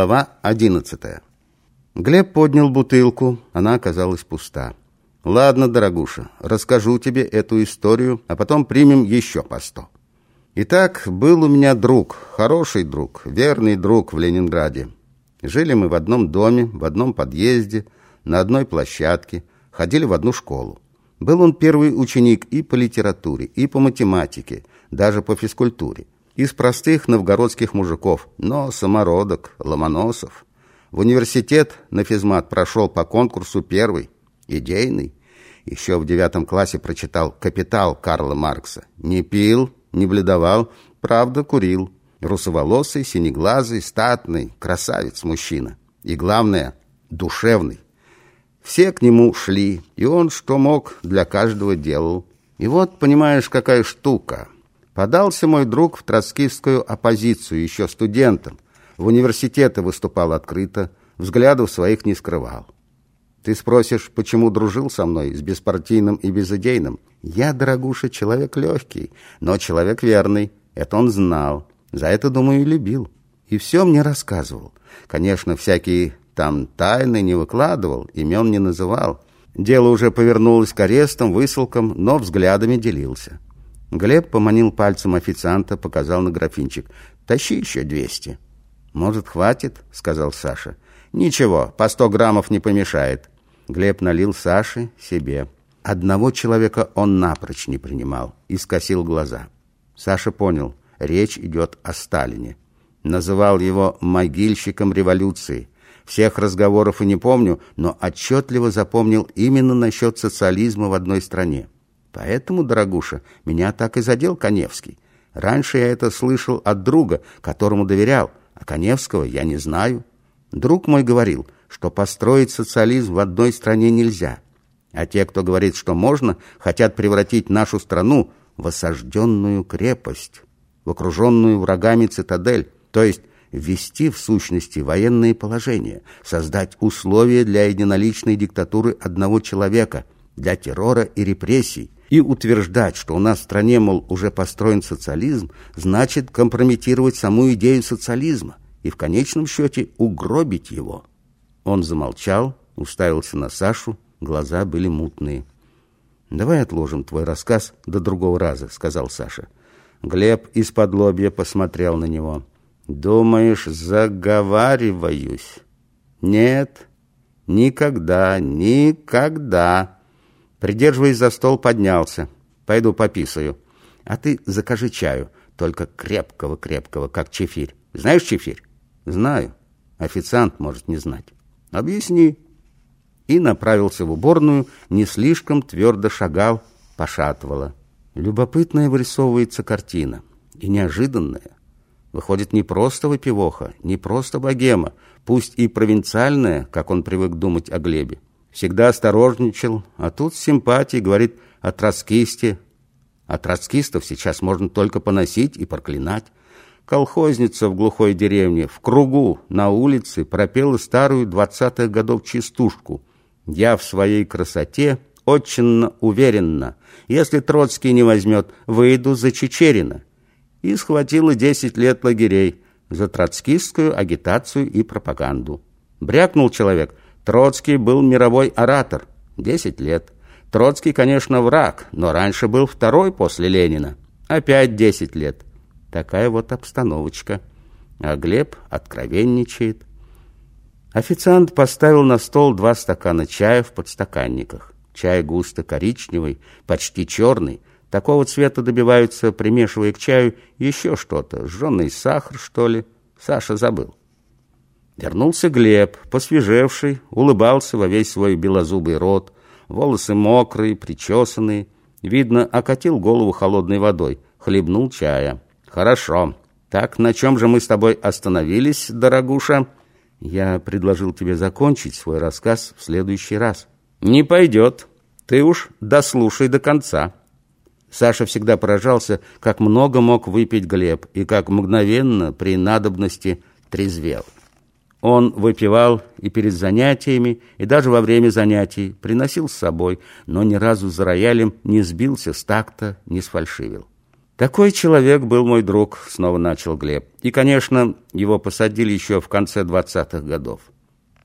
Глава 11 Глеб поднял бутылку, она оказалась пуста. «Ладно, дорогуша, расскажу тебе эту историю, а потом примем еще по сто». Итак, был у меня друг, хороший друг, верный друг в Ленинграде. Жили мы в одном доме, в одном подъезде, на одной площадке, ходили в одну школу. Был он первый ученик и по литературе, и по математике, даже по физкультуре. Из простых новгородских мужиков, но самородок, Ломоносов. В университет на физмат прошел по конкурсу первый, идейный. Еще в девятом классе прочитал «Капитал» Карла Маркса. Не пил, не бледовал, правда, курил. Русоволосый, синеглазый, статный, красавец-мужчина. И главное, душевный. Все к нему шли, и он, что мог, для каждого делал. И вот, понимаешь, какая штука – Подался мой друг в троцкистскую оппозицию еще студентом. В университете выступал открыто, взглядов своих не скрывал. Ты спросишь, почему дружил со мной, с беспартийным и безыдейным? Я, дорогуша, человек легкий, но человек верный. Это он знал. За это, думаю, и любил. И все мне рассказывал. Конечно, всякие там тайны не выкладывал, имен не называл. Дело уже повернулось к арестам, высылкам, но взглядами делился. Глеб поманил пальцем официанта, показал на графинчик. «Тащи еще двести». «Может, хватит?» — сказал Саша. «Ничего, по сто граммов не помешает». Глеб налил Саше себе. Одного человека он напрочь не принимал и скосил глаза. Саша понял, речь идет о Сталине. Называл его «могильщиком революции». Всех разговоров и не помню, но отчетливо запомнил именно насчет социализма в одной стране. Поэтому, дорогуша, меня так и задел Коневский. Раньше я это слышал от друга, которому доверял, а Коневского я не знаю. Друг мой говорил, что построить социализм в одной стране нельзя. А те, кто говорит, что можно, хотят превратить нашу страну в осажденную крепость, в окруженную врагами цитадель, то есть ввести в сущности военные положения, создать условия для единоличной диктатуры одного человека, для террора и репрессий, и утверждать, что у нас в стране, мол, уже построен социализм, значит компрометировать саму идею социализма и в конечном счете угробить его. Он замолчал, уставился на Сашу, глаза были мутные. «Давай отложим твой рассказ до другого раза», — сказал Саша. Глеб из-под лобья посмотрел на него. «Думаешь, заговариваюсь?» «Нет, никогда, никогда!» Придерживаясь за стол, поднялся. «Пойду пописаю. А ты закажи чаю, только крепкого-крепкого, как чефирь. Знаешь чефирь?» «Знаю. Официант может не знать». «Объясни». И направился в уборную, не слишком твердо шагал, пошатывало. Любопытная вырисовывается картина. И неожиданная. Выходит, не просто выпивоха, не просто богема, пусть и провинциальная, как он привык думать о Глебе, всегда осторожничал, а тут с симпатией говорит о троцкисте. А троцкистов сейчас можно только поносить и проклинать. Колхозница в глухой деревне в кругу на улице пропела старую двадцатых годов частушку. «Я в своей красоте очень уверенно. Если Троцкий не возьмет, выйду за Чечерина». И схватила десять лет лагерей за троцкистскую агитацию и пропаганду. Брякнул человек – Троцкий был мировой оратор. Десять лет. Троцкий, конечно, враг, но раньше был второй после Ленина. Опять десять лет. Такая вот обстановочка. А Глеб откровенничает. Официант поставил на стол два стакана чая в подстаканниках. Чай густо коричневый, почти черный. Такого цвета добиваются, примешивая к чаю еще что-то. Жженый сахар, что ли? Саша забыл. Вернулся Глеб, посвежевший, улыбался во весь свой белозубый рот, волосы мокрые, причесанные. Видно, окатил голову холодной водой, хлебнул чая. «Хорошо. Так, на чем же мы с тобой остановились, дорогуша?» «Я предложил тебе закончить свой рассказ в следующий раз». «Не пойдет. Ты уж дослушай до конца». Саша всегда поражался, как много мог выпить Глеб и как мгновенно при надобности трезвел. Он выпивал и перед занятиями, и даже во время занятий, приносил с собой, но ни разу за роялем не сбился с такта, не сфальшивил. Такой человек был мой друг, снова начал Глеб. И, конечно, его посадили еще в конце двадцатых годов.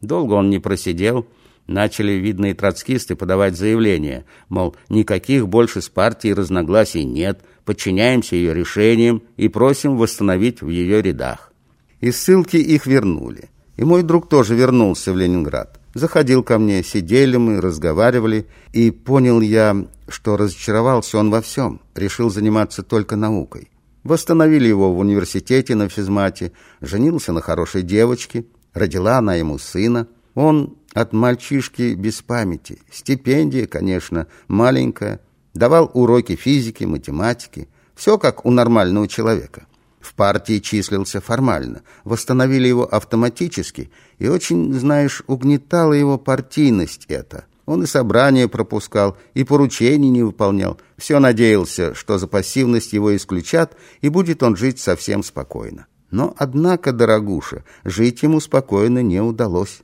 Долго он не просидел, начали видные троцкисты подавать заявления, мол, никаких больше с партией разногласий нет, подчиняемся ее решениям и просим восстановить в ее рядах. Из ссылки их вернули. И мой друг тоже вернулся в Ленинград. Заходил ко мне, сидели мы, разговаривали, и понял я, что разочаровался он во всем, решил заниматься только наукой. Восстановили его в университете на физмате, женился на хорошей девочке, родила она ему сына. Он от мальчишки без памяти, стипендия, конечно, маленькая, давал уроки физики, математики, все как у нормального человека. В партии числился формально, восстановили его автоматически, и очень, знаешь, угнетала его партийность это. Он и собрания пропускал, и поручений не выполнял. Все надеялся, что за пассивность его исключат, и будет он жить совсем спокойно. Но, однако, дорогуша, жить ему спокойно не удалось.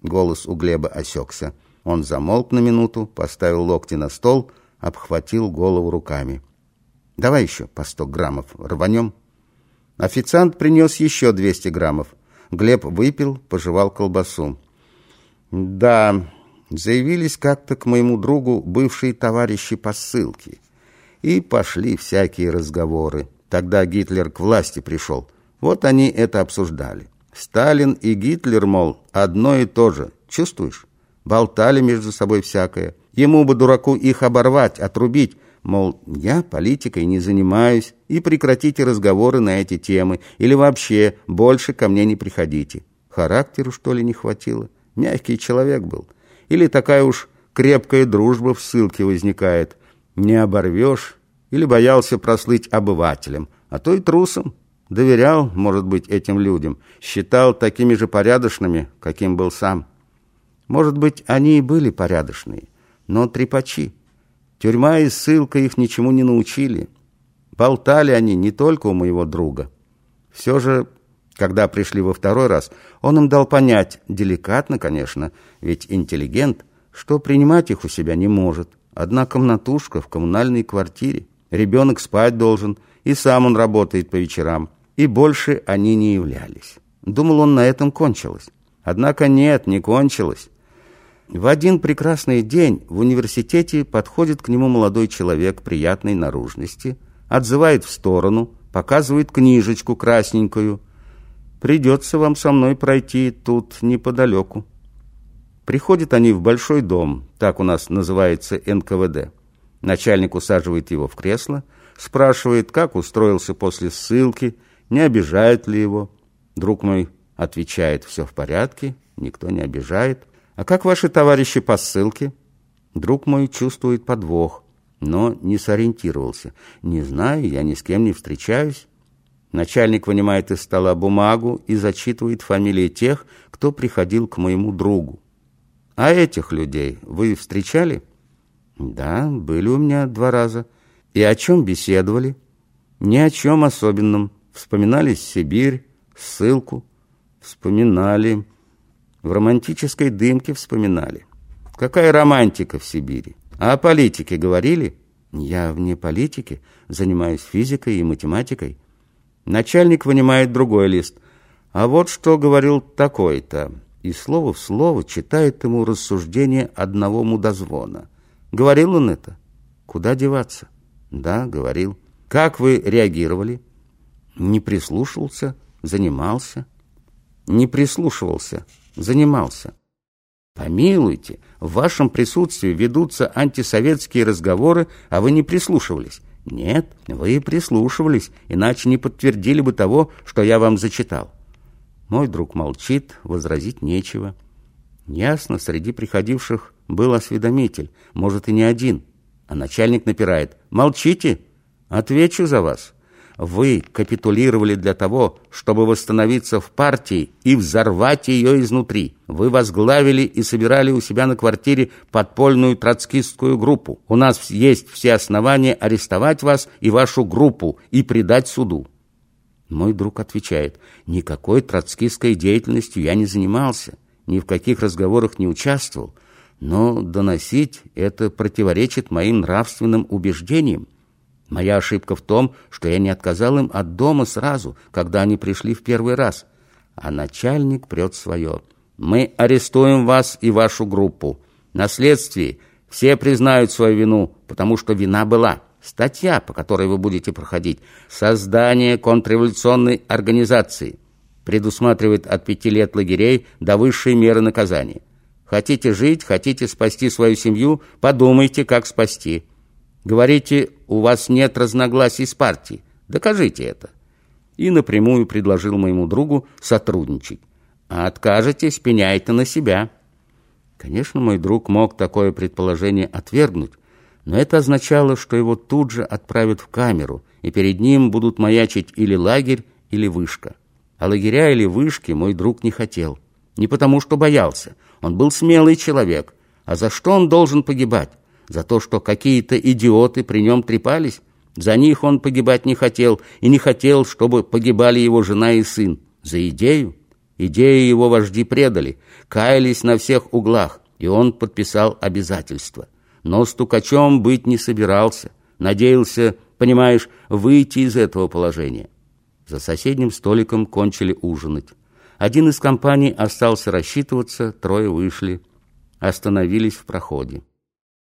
Голос у Глеба осекся. Он замолк на минуту, поставил локти на стол, обхватил голову руками. «Давай еще по сто граммов рванем». Официант принес еще 200 граммов. Глеб выпил, пожевал колбасу. «Да, заявились как-то к моему другу бывшие товарищи по ссылке. И пошли всякие разговоры. Тогда Гитлер к власти пришел. Вот они это обсуждали. Сталин и Гитлер, мол, одно и то же. Чувствуешь? Болтали между собой всякое. Ему бы, дураку, их оборвать, отрубить, Мол, я политикой не занимаюсь, и прекратите разговоры на эти темы, или вообще больше ко мне не приходите. Характеру, что ли, не хватило? Мягкий человек был. Или такая уж крепкая дружба в ссылке возникает. Не оборвешь. Или боялся прослыть обывателем, а то и трусом. Доверял, может быть, этим людям. Считал такими же порядочными, каким был сам. Может быть, они и были порядочные, но трепачи. Тюрьма и ссылка их ничему не научили. Болтали они не только у моего друга. Все же, когда пришли во второй раз, он им дал понять, деликатно, конечно, ведь интеллигент, что принимать их у себя не может. Одна комнатушка в коммунальной квартире. Ребенок спать должен, и сам он работает по вечерам. И больше они не являлись. Думал он, на этом кончилось. Однако нет, не кончилось. В один прекрасный день в университете подходит к нему молодой человек приятной наружности, отзывает в сторону, показывает книжечку красненькую. «Придется вам со мной пройти тут неподалеку». Приходят они в большой дом, так у нас называется НКВД. Начальник усаживает его в кресло, спрашивает, как устроился после ссылки, не обижает ли его. Друг мой отвечает, все в порядке, никто не обижает. «А как ваши товарищи по ссылке?» Друг мой чувствует подвох, но не сориентировался. «Не знаю, я ни с кем не встречаюсь». Начальник вынимает из стола бумагу и зачитывает фамилии тех, кто приходил к моему другу. «А этих людей вы встречали?» «Да, были у меня два раза». «И о чем беседовали?» «Ни о чем особенном. Вспоминали Сибирь, ссылку». «Вспоминали». В романтической дымке вспоминали. Какая романтика в Сибири? А о политике говорили? Я вне политики, занимаюсь физикой и математикой. Начальник вынимает другой лист. А вот что говорил такой-то. И слово в слово читает ему рассуждение одного мудозвона. Говорил он это? Куда деваться? Да, говорил. Как вы реагировали? Не прислушивался, занимался. Не прислушивался, занимался. Помилуйте, в вашем присутствии ведутся антисоветские разговоры, а вы не прислушивались. Нет, вы прислушивались, иначе не подтвердили бы того, что я вам зачитал. Мой друг молчит, возразить нечего. Ясно, среди приходивших был осведомитель, может и не один. А начальник напирает. «Молчите, отвечу за вас». Вы капитулировали для того, чтобы восстановиться в партии и взорвать ее изнутри. Вы возглавили и собирали у себя на квартире подпольную троцкистскую группу. У нас есть все основания арестовать вас и вашу группу и предать суду. Мой друг отвечает, никакой троцкистской деятельностью я не занимался, ни в каких разговорах не участвовал, но доносить это противоречит моим нравственным убеждениям. Моя ошибка в том, что я не отказал им от дома сразу, когда они пришли в первый раз. А начальник прет свое. Мы арестуем вас и вашу группу. На следствии все признают свою вину, потому что вина была. Статья, по которой вы будете проходить, создание контрреволюционной организации, предусматривает от пяти лет лагерей до высшей меры наказания. Хотите жить, хотите спасти свою семью, подумайте, как спасти. Говорите, у вас нет разногласий с партией. Докажите это. И напрямую предложил моему другу сотрудничать. А откажетесь, пеняйте на себя. Конечно, мой друг мог такое предположение отвергнуть, но это означало, что его тут же отправят в камеру, и перед ним будут маячить или лагерь, или вышка. А лагеря или вышки мой друг не хотел. Не потому, что боялся. Он был смелый человек. А за что он должен погибать? За то, что какие-то идиоты при нем трепались? За них он погибать не хотел, и не хотел, чтобы погибали его жена и сын. За идею? Идею его вожди предали, каялись на всех углах, и он подписал обязательства но стукачом быть не собирался. Надеялся, понимаешь, выйти из этого положения. За соседним столиком кончили ужинать. Один из компаний остался рассчитываться, трое вышли. Остановились в проходе.